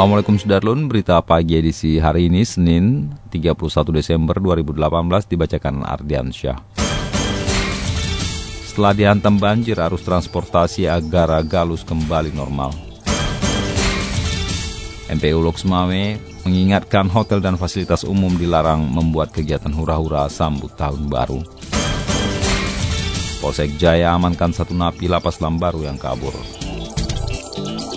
Assalamualaikum Sudarlun, berita pagi edisi hari ini Senin 31 Desember 2018 dibacakan Ardian Syah. Setelah dihantam banjir, arus transportasi Agara Galus kembali normal. MPU Loksmawe mengingatkan hotel dan fasilitas umum dilarang membuat kegiatan hura-hura sambut tahun baru. Polsek Jaya amankan satu napi lapas Lambaru yang kabur.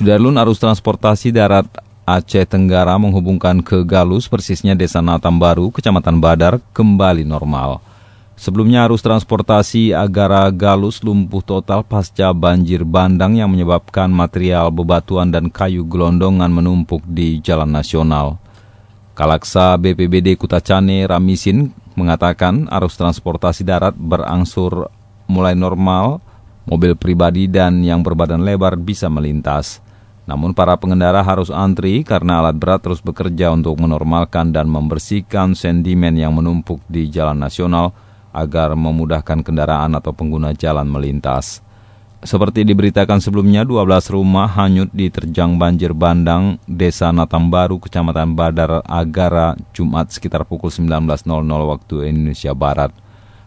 Sudarlun arus transportasi darat Aceh Tenggara menghubungkan ke Galus, persisnya Desa Natam Baru, Kecamatan Badar, kembali normal. Sebelumnya arus transportasi Agara Galus lumpuh total pasca banjir bandang yang menyebabkan material bebatuan dan kayu gelondongan menumpuk di jalan nasional. Kalaksa BPBD Kutacane Ramisin mengatakan arus transportasi darat berangsur mulai normal, mobil pribadi dan yang berbadan lebar bisa melintas. Namun para pengendara harus antri karena alat berat terus bekerja untuk menormalkan dan membersihkan sedimen yang menumpuk di jalan nasional agar memudahkan kendaraan atau pengguna jalan melintas. Seperti diberitakan sebelumnya, 12 rumah hanyut diterjang banjir bandang Desa Natambaru, Kecamatan Badar, Agara, Jumat sekitar pukul 19.00 waktu Indonesia Barat.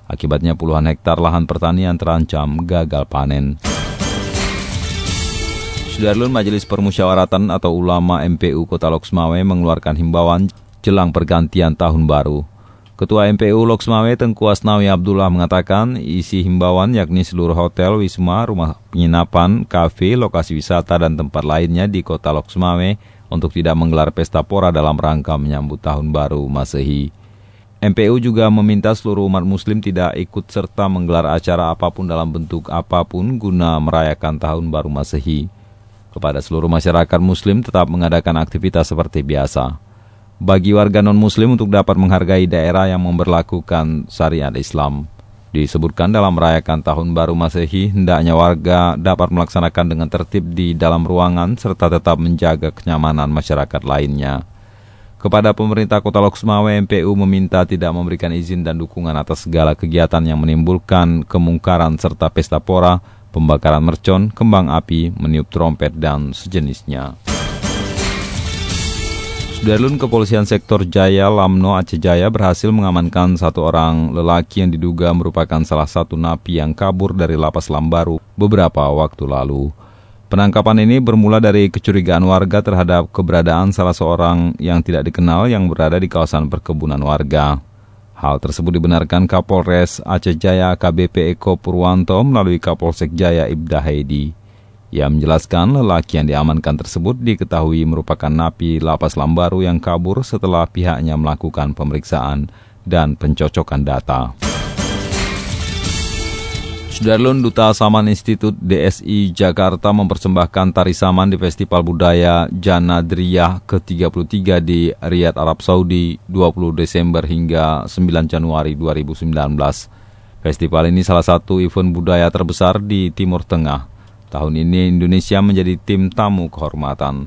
Akibatnya puluhan hektar lahan pertanian terancam gagal panen. Sudarlun Majelis Permusyawaratan atau Ulama MPU Kota Loksmawe mengeluarkan himbauan jelang pergantian tahun baru. Ketua MPU Loksmawe Tengku Asnawi Abdullah mengatakan isi himbauan yakni seluruh hotel, wisma, rumah penginapan, kafe, lokasi wisata, dan tempat lainnya di Kota Loksmawe untuk tidak menggelar pesta pora dalam rangka menyambut tahun baru Masehi. MPU juga meminta seluruh umat muslim tidak ikut serta menggelar acara apa pun dalam bentuk apa pun guna merayakan tahun baru Masehi kepada seluruh masyarakat muslim tetap mengadakan aktivitas seperti biasa. Bagi warga non-muslim untuk dapat menghargai daerah yang memperlakukan syariat Islam. Disebutkan dalam merayakan tahun baru Masehi, hendaknya warga dapat melaksanakan dengan tertib di dalam ruangan serta tetap menjaga kenyamanan masyarakat lainnya. Kepada pemerintah Kota Loksmawe, MPU meminta tidak memberikan izin dan dukungan atas segala kegiatan yang menimbulkan kemungkaran serta pesta pora, pembakaran mercon, kembang api, meniup trompet, dan sejenisnya. Sudarlun Kepolisian Sektor Jaya Lamno Aceh Jaya berhasil mengamankan satu orang lelaki yang diduga merupakan salah satu napi yang kabur dari lapas Lambaru beberapa waktu lalu. Penangkapan ini bermula dari kecurigaan warga terhadap keberadaan salah seorang yang tidak dikenal yang berada di kawasan perkebunan warga. Hal tersebut dibenarkan Kapolres Aceh Jaya KBP Eko Purwanto melalui Kapolsek Jaya Ibda Haidi. Ia menjelaskan lelaki yang diamankan tersebut diketahui merupakan napi lapas Lambaru yang kabur setelah pihaknya melakukan pemeriksaan dan pencocokan data. Sudarlun Duta Saman Institut DSI Jakarta mempersembahkan tari saman di Festival Budaya Janadriyah ke-33 di Riyadh, Arab Saudi 20 Desember hingga 9 Januari 2019. Festival ini salah satu event budaya terbesar di Timur Tengah. Tahun ini Indonesia menjadi tim tamu kehormatan.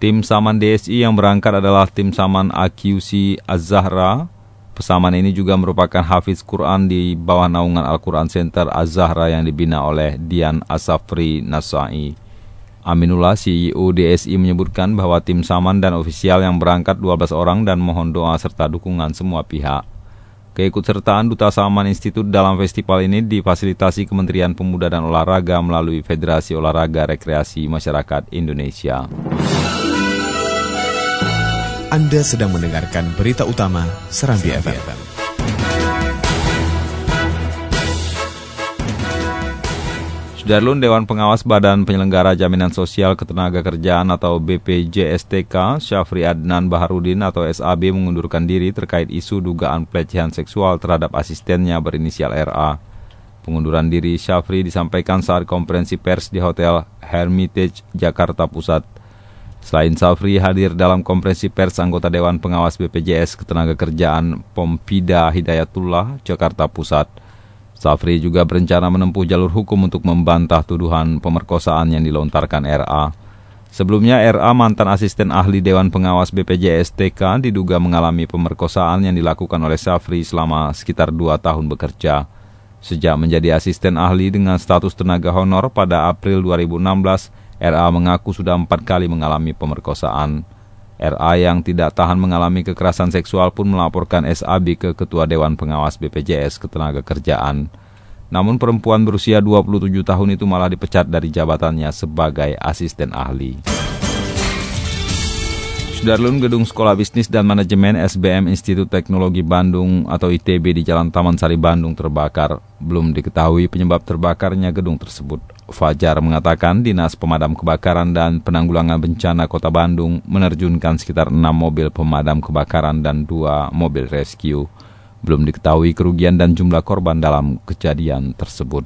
Tim Saman DSI yang berangkat adalah tim Saman AQC Az-Zahra, Pesaman ini juga merupakan hafiz Quran di bawah naungan Al-Quran Center Az-Zahra yang dibina oleh Dian Asafri Nasai. Aminullah, CEO DSI menyebutkan bahwa tim saman dan ofisial yang berangkat 12 orang dan mohon doa serta dukungan semua pihak. Keikutsertaan Duta Saman Institut dalam festival ini difasilitasi Kementerian Pemuda dan Olahraga melalui Federasi Olahraga Rekreasi Masyarakat Indonesia. Anda sedang mendengarkan berita utama Serambi FM. Sudarlun Dewan Pengawas Badan Penyelenggara Jaminan Sosial Ketenaga Kerjaan atau BPJSTK, Syafri Adnan Baharudin atau SAB mengundurkan diri terkait isu dugaan pelecehan seksual terhadap asistennya berinisial RA. Pengunduran diri Syafri disampaikan saat konferensi pers di Hotel Hermitage, Jakarta Pusat. Selain Syafri hadir dalam konferensi pers anggota Dewan Pengawas BPJS Ketenaga Kerjaan Pompida Hidayatullah, Jakarta Pusat. Safri juga berencana menempuh jalur hukum untuk membantah tuduhan pemerkosaan yang dilontarkan RA. Sebelumnya RA mantan asisten ahli Dewan Pengawas BPJS TK diduga mengalami pemerkosaan yang dilakukan oleh Safri selama sekitar dua tahun bekerja. Sejak menjadi asisten ahli dengan status tenaga honor pada April 2016, RA mengaku sudah empat kali mengalami pemerkosaan. RA yang tidak tahan mengalami kekerasan seksual pun melaporkan SAB ke Ketua Dewan Pengawas BPJS Ketenaga Kerjaan. Namun perempuan berusia 27 tahun itu malah dipecat dari jabatannya sebagai asisten ahli. Sudarlun Gedung Sekolah Bisnis dan Manajemen SBM Institut Teknologi Bandung atau ITB di Jalan Taman Sari Bandung terbakar. Belum diketahui penyebab terbakarnya gedung tersebut. Fajar mengatakan Dinas Pemadam Kebakaran dan Penanggulangan Bencana Kota Bandung menerjunkan sekitar 6 mobil pemadam kebakaran dan 2 mobil rescue. Belum diketahui kerugian dan jumlah korban dalam kejadian tersebut.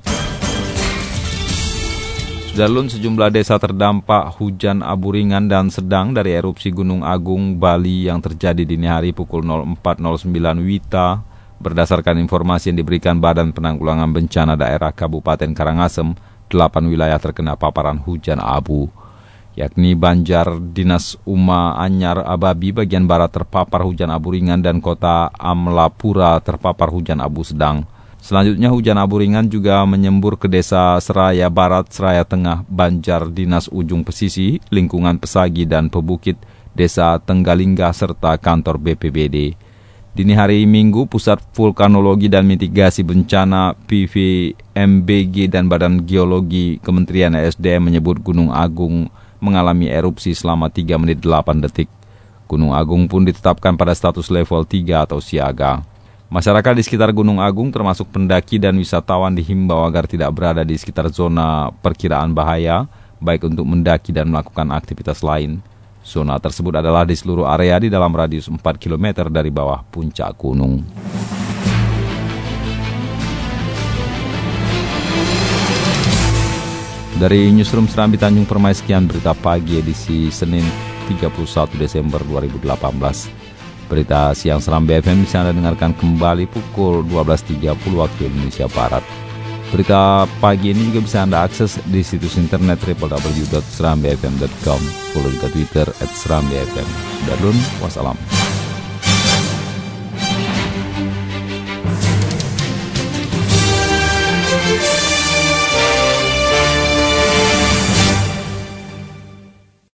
Jalun sejumlah desa terdampak hujan abu ringan dan sedang dari erupsi Gunung Agung, Bali yang terjadi dini hari pukul 04.09 Wita. Berdasarkan informasi yang diberikan Badan Penanggulangan Bencana Daerah Kabupaten Karangasem, 8 wilayah terkena paparan hujan abu, yakni Banjar, Dinas Uma, Anyar, Ababi bagian barat terpapar hujan abu ringan dan kota Amlapura terpapar hujan abu sedang. Selanjutnya hujan abu ringan juga menyembur ke desa Seraya Barat, Seraya Tengah, Banjar, Dinas Ujung Pesisi, lingkungan Pesagi dan Pebukit, Desa Tenggalingga serta kantor BPBD. Dini hari Minggu, Pusat Vulkanologi dan Mitigasi Bencana PVMBG dan Badan Geologi Kementerian SDM menyebut Gunung Agung mengalami erupsi selama 3 menit 8 detik. Gunung Agung pun ditetapkan pada status level 3 atau siaga. Masyarakat di sekitar Gunung Agung termasuk pendaki dan wisatawan dihimbau agar tidak berada di sekitar zona perkiraan bahaya, baik untuk mendaki dan melakukan aktivitas lain. Zona tersebut adalah di seluruh area di dalam radius 4 km dari bawah puncak gunung. Dari Newsroom Serambi Tanjung Permai sekian berita pagi edisi Senin 31 Desember 2018. Berita siang Seram BFM bisa Anda dengarkan kembali pukul 12.30 waktu Indonesia Barat. Berita pagi ini juga bisa Anda akses di situs internet www.serambfm.com. Follow juga Twitter at serambfm. Dan wassalam.